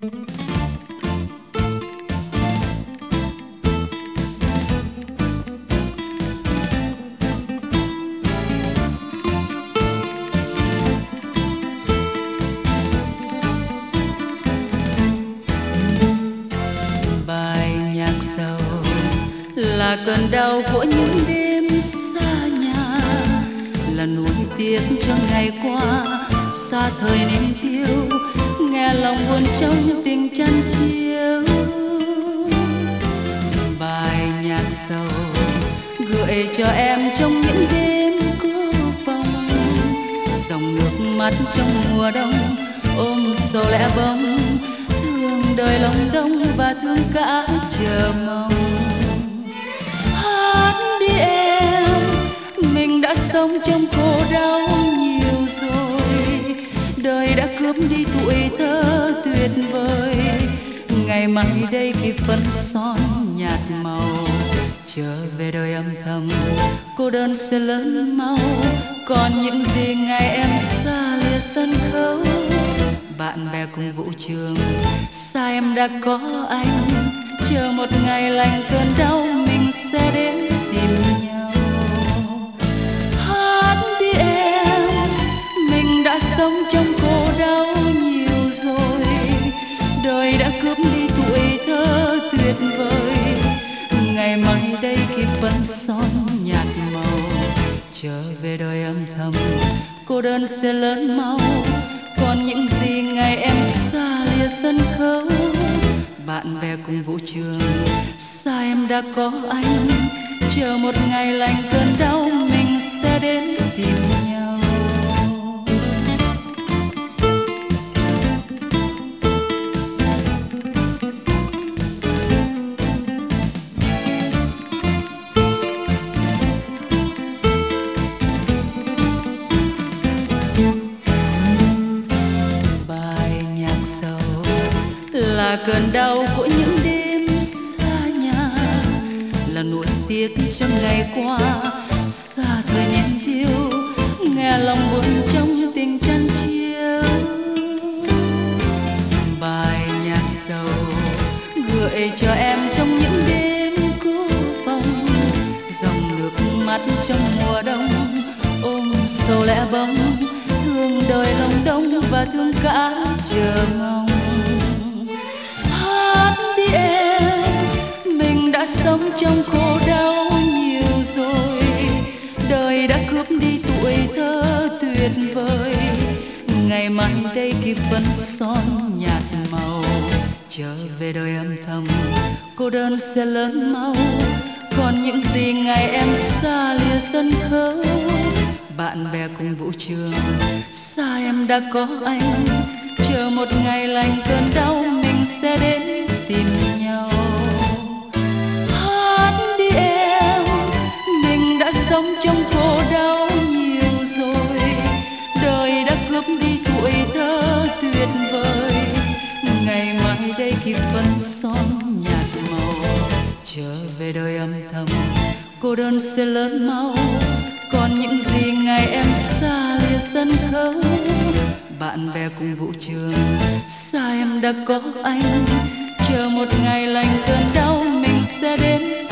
bài nhạc sầu là cơn đau của những đêm xa nhà, là nuối tiếc cho ngày qua, xa thời niềm tin lòng buồn trong tình chăn chiếu. Bài nhạc sầu gửi cho em trong những đêm cô phòng. dòng nước mắt trong mùa đông ôm sầu lẽ bóng thương đời lòng đông và thương cả chờ mong. Hát đi em, mình đã sống trong khổ đau nhiều rồi. Đời đã cướp đi tuổi thơ tuyệt vời. Ngày mai đây khi phấn son nhạt màu, trở về đời âm thầm, cô đơn sẽ lớn mau còn những gì ngày em xa lìa sân khấu, bạn bè cùng vũ trường, xa em đã có anh. Chờ một ngày lành cơn đau mình sẽ đến. Mai khi son nhạt màu. Trở về đời âm thầm, cô đơn sẽ lớn mau còn những gì ngày em xa lìa sân khấu. Bạn bè cùng vũ trường, xa em đã có anh. Chờ một ngày lành cơn đau mình sẽ đến tìm là cơn đau của những đêm xa nhà là nuối tiếc trong ngày qua. Xa thời niên thiếu nghe lòng buồn trong tình chăn chiếu bài nhạc sầu gửi cho em trong những đêm cô phòng dòng nước mắt trong mùa đông ôm sầu lẽ bóng. Thương đời lòng đông và thương cả chờ mong. Đã sống trong khổ đau nhiều rồi. Đời đã cướp đi tuổi thơ tuyệt vời. Ngày mai đây khi phấn son nhạt màu. Trở về đời âm thầm, cô đơn sẽ lớn mau. Còn những gì ngày em xa lìa sân khấu. Bạn bè cùng vũ trường, xa em đã có anh. Chờ một ngày lành cơn đau mình sẽ đến tìm nhau. Trở về đời âm thầm. Cô đơn sẽ lớn mau còn những gì ngày em xa lìa sân khấu. Bạn bè cùng vũ trường, xa em đã có anh. Chờ một ngày lành cơn đau mình sẽ đến.